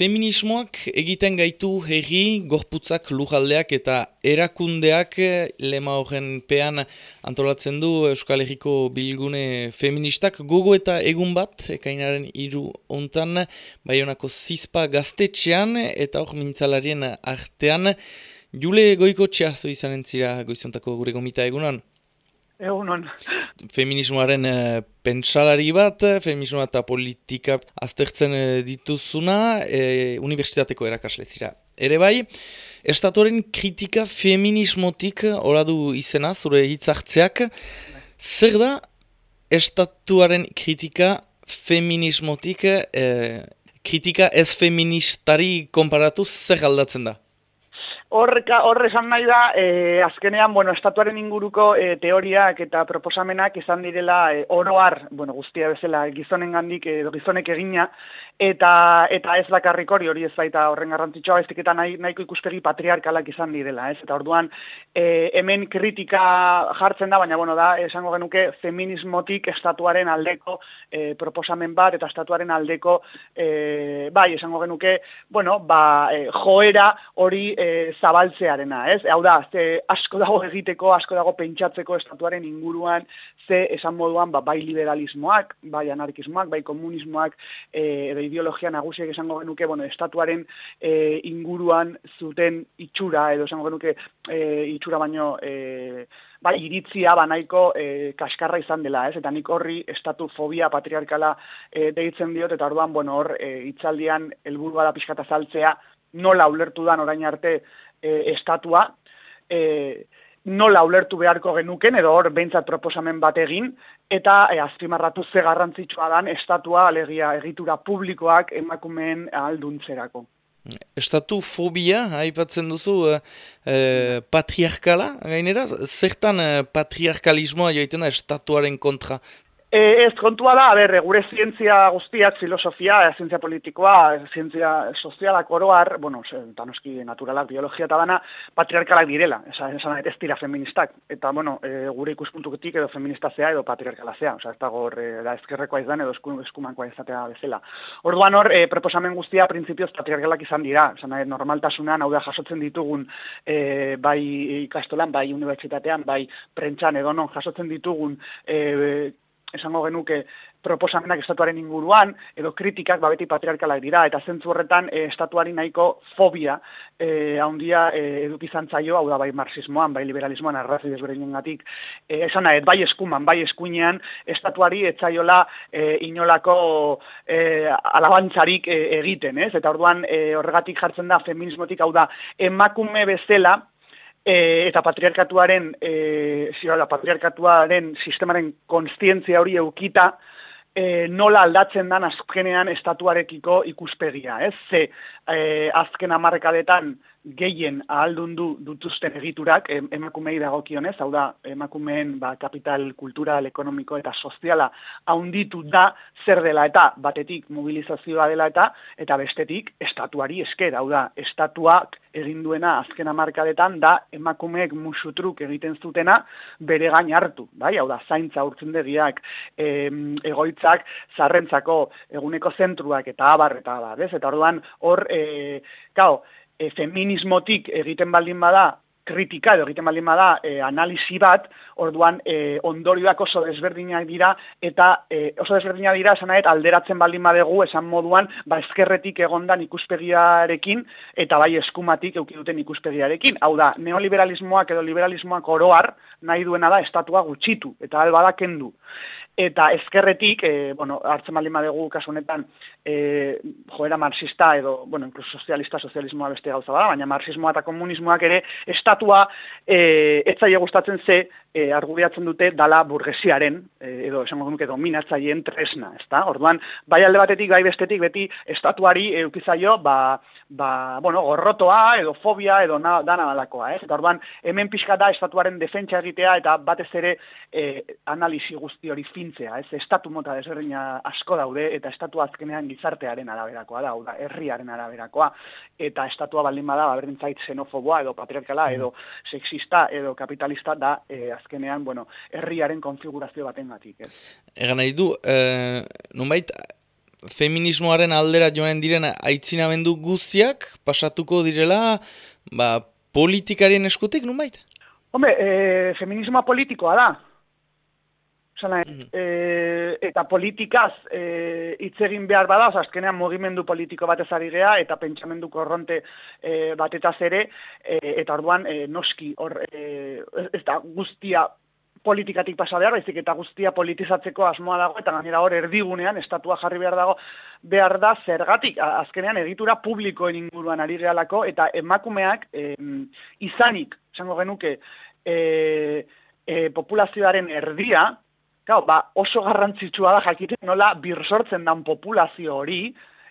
Feminismoak egiten gaitu herri, gorputzak, lujaldeak eta erakundeak eh, lema horren pean antolatzen du Euskal Herriko bilgune feministak. Gogo eta egun bat, ekainaren iru ontan, baionako zizpa gaztetxean eta hor mintzalarien artean. Jule goiko txazo izan entzira goizontako gure gomita egunan? Egunon. Feminismoaren uh, pentsalari bat, feminismoa eta politika aztertzen uh, dituzuna, uh, universitateko erakasle zira. Ere bai, estatuaren kritika feminismotik oradu izena, zure hitzartzeak, zer da estatuaren kritika feminismotik, kritika ez feministari konparatuz zer aldatzen da? Horre esan nahi da, e, azkenean, bueno, estatuaren inguruko e, teoriak eta proposamenak izan direla e, oroar, bueno, guztia bezala gizonen gandik edo gizonek egina, eta eta ez bakarrik hori hori ez baita horren garrantzitsua, ez diketan nahi, nahiko ikuspegi patriarkalak izan direla, ez? Eta orduan, e, hemen kritika jartzen da, baina, bueno, da, esango genuke, feminismotik estatuaren aldeko e, proposamen bat, eta estatuaren aldeko, e, bai, esango genuke, bueno, ba, e, joera hori e, zabaltzearena, ez? Hau da, ze asko dago egiteko, asko dago pentsatzeko estatuaren inguruan, ze esan moduan, ba, bai liberalismoak, bai anarkismoak, bai komunismoak, e, edo ideologia nagusiak esango genuke, bueno, estatuaren e, inguruan zuten itxura, edo esango genuke e, itxura baino, e, bai, iritzia banaiko e, kaskarra izan dela, ez? Eta nik horri estatu fobia patriarkala e, deitzen diot, eta orduan, bueno, hor, e, itzaldian, helburua da pixkata saltzea, nola ulertu dan orain arte e, estatua, e, nola ulertu beharko genuken, edo hor behintzat proposamen bat egin, eta e, azpimarratu ze garrantzitsua dan estatua alegia egitura publikoak emakumeen alduntzerako. Estatu fobia, haipatzen duzu, e, patriarkala, gainera, zertan e, patriarkalismoa joiten estatuaren kontra? E, ez kontua da, ber, gure zientzia guztiak, filosofia, zientzia politikoa, zientzia sozialak oroar, bueno, eta naturalak, biologia eta dana, patriarkalak direla, esan, esan ez dira feministak. Eta, bueno, e, gure ikuspuntuketik edo feminista zea edo patriarkala zea, oza, ez da gor, e, da ezkerrekoa izan edo eskumankoa izatea bezala. Orduan hor, e, proposamen guztia, printzipioz patriarkalak izan dira, esan normaltasunan, hau da jasotzen ditugun, e, bai ikastolan, bai unibertsitatean, bai prentxan edo non jasotzen ditugun, e, esango genuke proposamenak estatuaren inguruan, edo kritikak babeti patriarkalak dira, eta zentzu horretan e, estatuari nahiko fobia e, handia e, edukizan zaio, hau da bai marxismoan, bai liberalismoan, arrazi desberdinen gatik, e, esan nahet, bai eskuman, bai eskuinean, estatuari etzaiola e, inolako e, alabantzarik e, egiten, ez? Eta orduan e, horregatik jartzen da feminismotik, hau da, emakume bezala, e, eta patriarkatuaren e, zira, patriarkatuaren sistemaren konstientzia hori eukita e, nola aldatzen dan azkenean estatuarekiko ikuspegia, ez? Ze e, azken amarrekadetan gehien ahaldundu dutuzten egiturak emakumei dagokionez, hau da emakumeen ba, kapital kultural, ekonomiko eta soziala haunditu da zer dela eta batetik mobilizazioa dela eta eta bestetik estatuari esker, hau da estatuak egin duena azken amarkadetan da emakumeek musutruk egiten zutena bere gain hartu, bai? hau da zaintza urtzendegiak, egoitzak, zarrentzako eguneko zentruak eta abar eta abar, ez? Eta orduan hor, e, gau, e, feminismotik egiten baldin bada, kritika edo egiten baldin bada e, analisi bat, orduan e, ondorioak oso desberdinak dira, eta e, oso desberdinak dira, esan nahet, alderatzen baldin badegu, esan moduan, ba eskerretik egondan ikuspegiarekin, eta bai eskumatik eukiduten ikuspegiarekin. Hau da, neoliberalismoak edo liberalismoak oroar, nahi duena da, estatua gutxitu, eta albada kendu eta ezkerretik, e, bueno, hartzen baldin badegu kasu honetan, e, joera marxista edo, bueno, incluso sozialista, sozialismoa beste gauza bada, baina marxismoa eta komunismoak ere estatua e, etzaile gustatzen ze e, argudiatzen dute dala burgesiaren, e, edo esango nuke dominatzaileen tresna, ezta? Orduan, bai alde batetik, bai bestetik, beti estatuari eukizaio, ba, ba, bueno, gorrotoa edo fobia edo na, dana dalakoa, ez? Eta orduan, hemen pixka da estatuaren defentsa egitea eta batez ere e, analisi guzti hori fintzea, ez? Estatu mota desberdina asko daude eta estatu azkenean gizartearen araberakoa da, da, herriaren araberakoa eta estatua baldin bada, ba, berdin zait xenofoboa edo patriarkala edo sexista edo kapitalista da e, azkenean, bueno, herriaren konfigurazio baten gatik, ez? Egan nahi du, e, nunbait, feminismoaren aldera joan diren aitzinamendu guztiak pasatuko direla ba, politikarien eskutik, nun baita? Hombre, e, feminismoa politikoa da. Zala, mm eta politikaz e, hitz egin behar bada, azkenean mugimendu politiko batez ari gea, eta pentsamendu korronte e, batetaz ere, e, eta orduan e, noski, hor, e, ez da guztia politikatik pasa behar, baizik eta guztia politizatzeko asmoa dago, eta gainera hor erdigunean, estatua jarri behar dago, behar da zergatik, azkenean egitura publikoen inguruan ari realako, eta emakumeak e, izanik, esango genuke, e, e, populazioaren erdia, gau, ba, oso garrantzitsua da jakiten nola birsortzen dan populazio hori,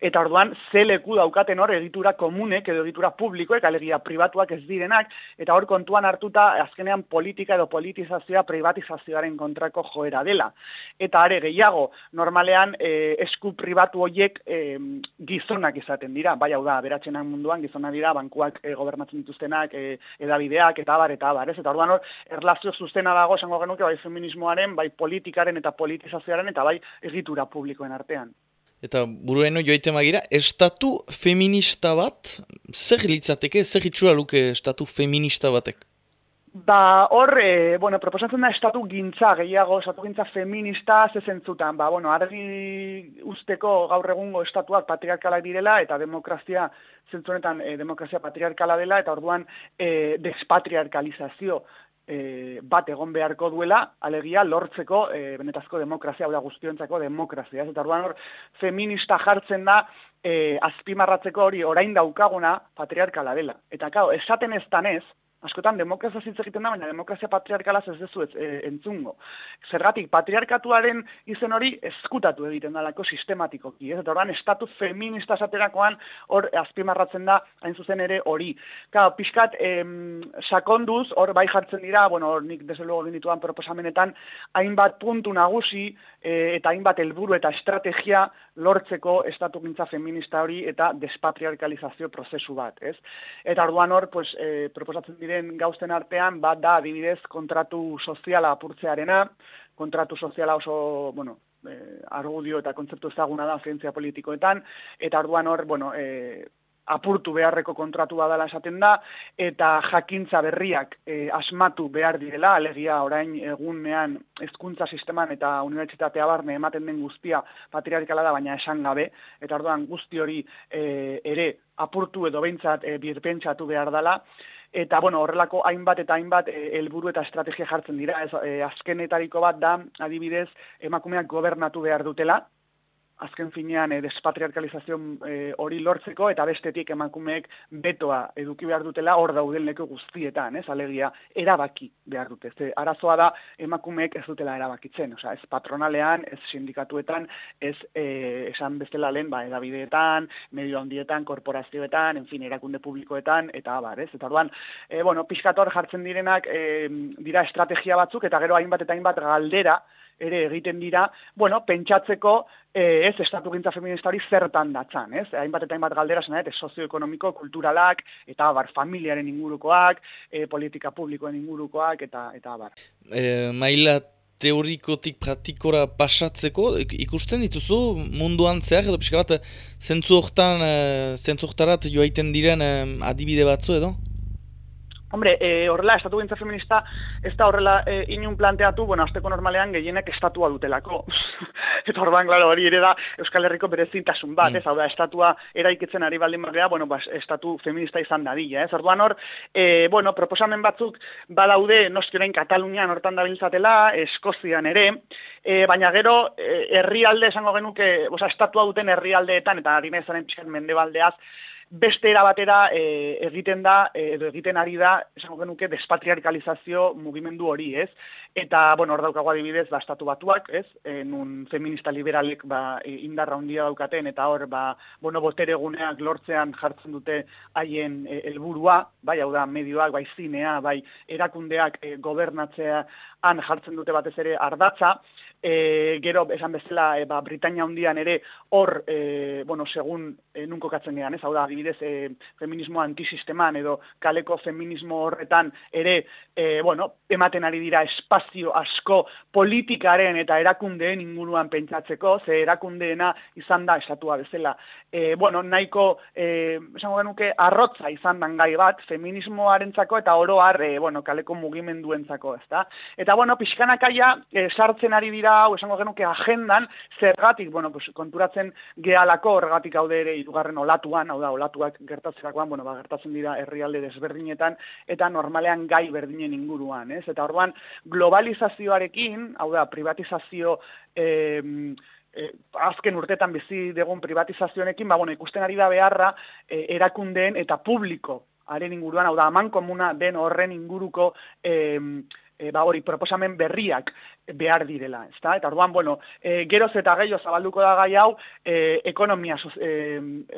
eta orduan ze leku daukaten hor egitura komunek edo egitura publikoek, alegia pribatuak ez direnak, eta hor kontuan hartuta azkenean politika edo politizazioa privatizazioaren kontrako joera dela. Eta are gehiago, normalean e, esku pribatu horiek e, gizonak izaten dira, bai hau da, beratzenan munduan gizonak dira, bankuak e, gobernatzen dituztenak, e, edabideak, eta abar, eta abar, ez? Eta orduan hor, erlazio zuzena dago, esango genuke, bai feminismoaren, bai politikaren eta politizazioaren, eta bai egitura publikoen artean. Eta burueno joite magira, estatu feminista bat, zer litzateke, zer itxura luke estatu feminista batek? Ba, hor, e, bueno, proposatzen da estatu gintza, gehiago, estatu gintza feminista zezentzutan. Ba, bueno, argi usteko gaur egungo estatuak patriarkalak direla, eta demokrazia, zentzunetan, e, demokrazia patriarkala dela, eta orduan e, despatriarkalizazio e, bat egon beharko duela, alegia lortzeko e, benetazko demokrazia, da guztiontzako demokrazia. Eta orduan hor, feminista jartzen da, e, azpimarratzeko hori orain daukaguna patriarkala dela. Eta kao, esaten ez tanez, askotan demokrazia zitz egiten da, baina demokrazia patriarkala ez dezu ez, e, entzungo. Zergatik, patriarkatuaren izen hori eskutatu egiten dalako sistematikoki. Ez? Eta horban, estatu feminista esaterakoan hor azpimarratzen da, hain zuzen ere hori. Ka, pixkat, em, sakonduz, hor bai jartzen dira, bueno, hor nik desde luego genituan proposamenetan, hainbat puntu nagusi e, eta hainbat helburu eta estrategia lortzeko estatu gintza feminista hori eta despatriarkalizazio prozesu bat. Ez? Eta orduan hor, pues, e, proposatzen dire diren gauzen artean, bat da, adibidez, kontratu soziala apurtzearena, kontratu soziala oso, bueno, eh, argudio eta kontzeptu ezaguna da zientzia politikoetan, eta orduan hor, bueno, eh, apurtu beharreko kontratu badala esaten da, eta jakintza berriak eh, asmatu behar direla, alegia orain egunean hezkuntza sisteman eta unibertsitatea barne ematen den guztia patriarkala da, baina esan gabe, eta orduan guzti hori eh, ere apurtu edo behintzat e, birpentsatu behar dela, eta bueno, horrelako hainbat eta hainbat eh, helburu eta estrategia jartzen dira. Ez, e, azkenetariko bat da, adibidez, emakumeak gobernatu behar dutela, azken finean e, despatriarkalizazio eh, hori lortzeko eta bestetik emakumeek betoa eduki behar dutela hor dauden leku guztietan, ez alegia erabaki behar dute. Ze arazoa da emakumeek ez dutela erabakitzen, osea, ez patronalean, ez sindikatuetan, ez e, esan bestela lehen, ba, edabideetan, medio handietan, korporazioetan, en fin, erakunde publikoetan, eta abar, ez? Eta orduan, e, bueno, pixkator jartzen direnak e, dira estrategia batzuk, eta gero hainbat eta hainbat galdera, ere egiten dira, bueno, pentsatzeko eh, ez estatu gintza feminista hori zertan datzan, ez? Hainbat eta hainbat galdera zen, ez sozioekonomiko, kulturalak, eta bar, familiaren ingurukoak, e, politika publikoen ingurukoak, eta eta bar. E, maila teorikotik praktikora pasatzeko, ikusten dituzu munduan zehar, edo pixka bat, zentzu hortan, zentzu joaiten diren adibide batzu edo? Hombre, e, horrela, estatu gintza feminista, ez da horrela e, inun planteatu, bueno, azteko normalean gehienek estatua dutelako. eta orban, klaro, hori ere da Euskal Herriko berezintasun bat, mm. ez, hau da, estatua eraikitzen ari baldin bagea, bueno, bas, estatu feminista izan dadila, ez, orduan hor, e, bueno, proposamen batzuk badaude, nostiorain Katalunian hortan dabiltzatela, Eskozian ere, e, baina gero, herrialde esango genuke, oza, estatua duten herrialdeetan, eta harina ezaren pixkan mendebaldeaz, beste era batera e, egiten da e, edo egiten ari da esango genuke despatriarkalizazio mugimendu hori, ez? Eta bueno, hor daukago adibidez ba estatu batuak, ez? E, nun feminista liberalek ba e, indarra handia daukaten eta hor ba bueno, botere eguneak lortzean jartzen dute haien e, helburua, bai, hau da medioak, bai zinea, bai erakundeak e, gobernatzea han jartzen dute batez ere ardatza e, gero, esan bezala, e, ba, Britania hundian ere, hor, e, bueno, segun e, nunko katzen gehan, ez, hau da, adibidez, e, feminismo antisisteman edo kaleko feminismo horretan ere, e, bueno, ematen ari dira espazio asko politikaren eta erakundeen inguruan pentsatzeko, ze erakundeena izan da esatua bezala. E, bueno, nahiko, e, esango genuke, arrotza izan dan gai bat, feminismoarentzako eta oroar, e, bueno, kaleko mugimenduentzako, ez da? Eta, bueno, pixkanakaia, e, sartzen ari dira, hau, esango genuke, agendan, zergatik, bueno, pues, konturatzen gehalako, horregatik haude ere, irugarren olatuan, hau da, olatuak gertatzerakoan, bueno, ba, gertatzen dira herrialde desberdinetan, eta normalean gai berdinen inguruan, ez? Eta orduan, globalizazioarekin, hau da, privatizazio, eh, azken urtetan bizi degun privatizazioarekin, ba, bueno, ikusten ari da beharra, eh, erakundeen eta publiko, haren inguruan, hau da, aman komuna den horren inguruko, eh, e, ba hori proposamen berriak behar direla, ezta? Eta orduan, bueno, e, geroz eta gehiago zabalduko da gai hau e, ekonomia e,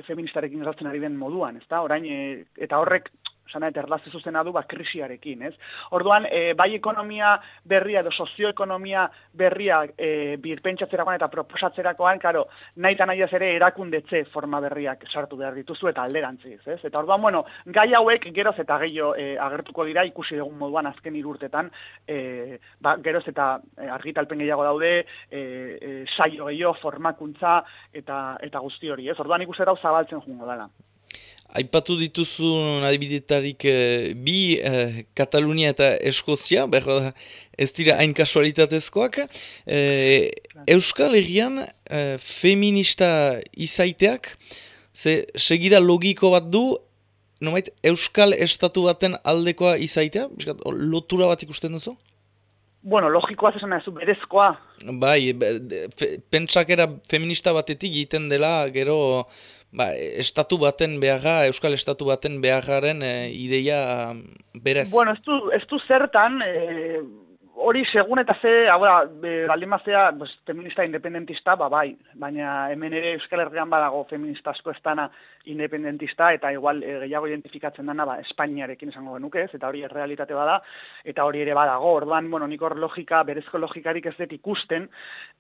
feministarekin gertatzen ari den moduan, ezta? Orain e, eta horrek sana eta erlazio zuzena du ba, krisiarekin, ez? Orduan, e, bai ekonomia berria edo sozioekonomia berria e, birpentsatzerakoan eta proposatzerakoan, karo, nahi eta nahi ere erakundetze forma berriak sartu behar dituzu eta alderantziz, ez? Eta orduan, bueno, gai hauek geroz eta gehiago e, agertuko dira ikusi egun moduan azken irurtetan, e, ba, geroz eta argitalpen gehiago daude, e, e, saio gehiago, formakuntza eta, eta guzti hori, ez? Orduan ikusi zabaltzen jungo dela. Aipatu dituzun adibidetarik eh, bi eh, Katalunia eta Eskozia, behar ez dira hain kasualitatezkoak. Eh, Euskal Herrian eh, feminista izaiteak, ze segida logiko bat du, nomait Euskal Estatu baten aldekoa izaitea, lotura bat ikusten duzu? Bueno, logikoa zesan ez, berezkoa. Bai, pentsakera feminista batetik egiten dela, gero ba, estatu baten beharra, euskal estatu baten beharraren e, ideia berez. Bueno, ez du, ez du zertan, e, hori segun eta ze, hau da, galdimazea, feminista independentista, ba, bai, baina hemen ere Euskal Herrian badago feminista asko estana independentista, eta igual e, gehiago identifikatzen dana, ba, Espainiarekin esango genuke ez, eta hori realitate bada, eta hori ere badago, orduan, bueno, nik logika, berezko logikarik ez dut ikusten,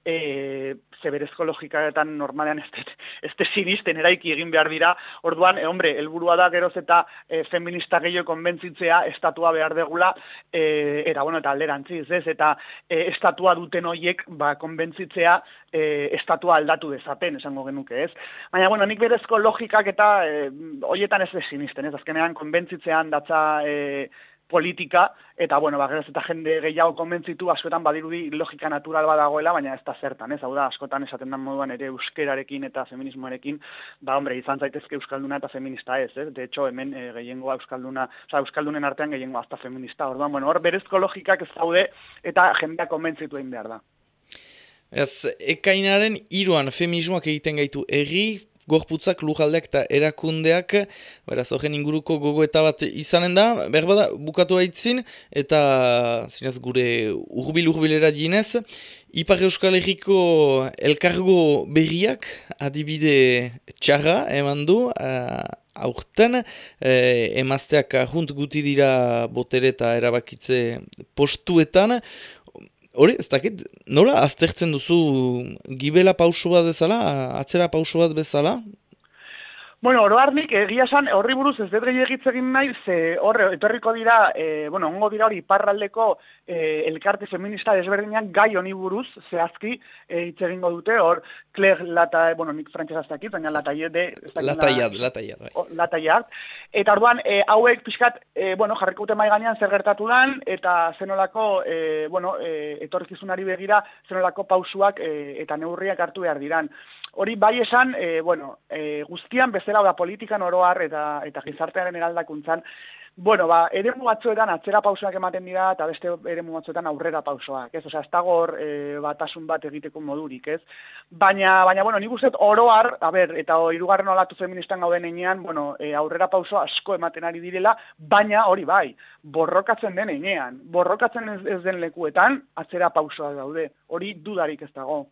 e, ze berezko logikaretan normalean ez dut, ez dut sinisten eraiki egin behar dira, orduan, e, hombre, helburua da geroz eta e, feminista gehiago konbentzitzea, estatua behar degula, e, eta, bueno, eta alderantziz, ez, eta e, estatua duten hoiek ba, konbentzitzea e, estatua aldatu dezaten, esango genuke, ez. Baina, bueno, nik berezko logikak eta e, hoietan ez desinisten, ez, azkenean konbentzitzean datza e, politika, eta, bueno, bageraz eta jende gehiago konbentzitu, askotan badirudi logika natural badagoela, baina ez da zertan, ez, hau da, askotan esaten den moduan ere euskerarekin eta feminismoarekin, ba, hombre, izan zaitezke euskalduna eta feminista ez, ez, de hecho, hemen e, gehiengoa euskalduna, oza, euskaldunen artean gehiengoa hasta feminista, orduan, bueno, hor berezko logikak ez daude, eta jendea konbentzitu egin behar da. Ez, ekainaren iruan feminismoak egiten gaitu erri, gorputzak, lujaldeak eta erakundeak, beraz, horren inguruko gogoeta bat izanen da, berbada, bukatu haitzin, eta zinez, gure urbil-urbilera dinez, Ipar Euskal Herriko elkargo berriak, adibide txarra eman du, uh, aurten, eh, emazteak ahunt guti dira botere eta erabakitze postuetan, Hori, ez dakit, nola aztertzen duzu gibela pausu bat bezala, atzera pausu bat bezala? Bueno, oro harnik, egia esan, horri buruz ez dut egin nahi, ze horre, etorriko dira, e, bueno, ongo dira hori parraldeko e, elkarte feminista desberdinak gai honi buruz, zehazki, e, hitz egingo dute, hor, Claire Lata, bueno, nik frantzera ez dakit, baina Lataiet de... Lataiat, Lataiat, bai. Lataiat. Eta orduan, e, hauek pixkat, e, bueno, jarriko dute mai gainean zer gertatu dan, eta zenolako, e, bueno, e, etorkizunari begira, zenolako pausuak e, eta neurriak hartu behar diran. Hori bai esan, e, bueno, e, guztian bezala da politikan oroar eta eta gizartearen eraldakuntzan, bueno, ba, ere batzuetan atzera pausoak ematen dira eta beste ere batzuetan aurrera pausoak, ez? Osea, ez dago hor e, batasun bat egiteko modurik, ez? Baina, baina bueno, nik uste oroar, a ber, eta hirugarren olatu feministan gauden enean, bueno, e, aurrera pauso asko ematen ari direla, baina hori bai, borrokatzen den enean, borrokatzen ez, ez den lekuetan, atzera pausoak daude, hori dudarik ez dago.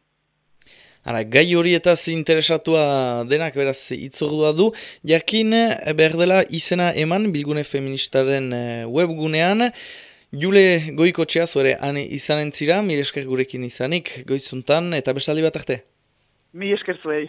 Ara, gai horietaz interesatua denak beraz itzordua du, jakin behar dela izena eman bilgune feministaren eh, webgunean, Jule goiko txea zuere, han izanen zira, mire esker gurekin izanik, goizuntan, eta bestaldi bat arte? Mi esker zuei.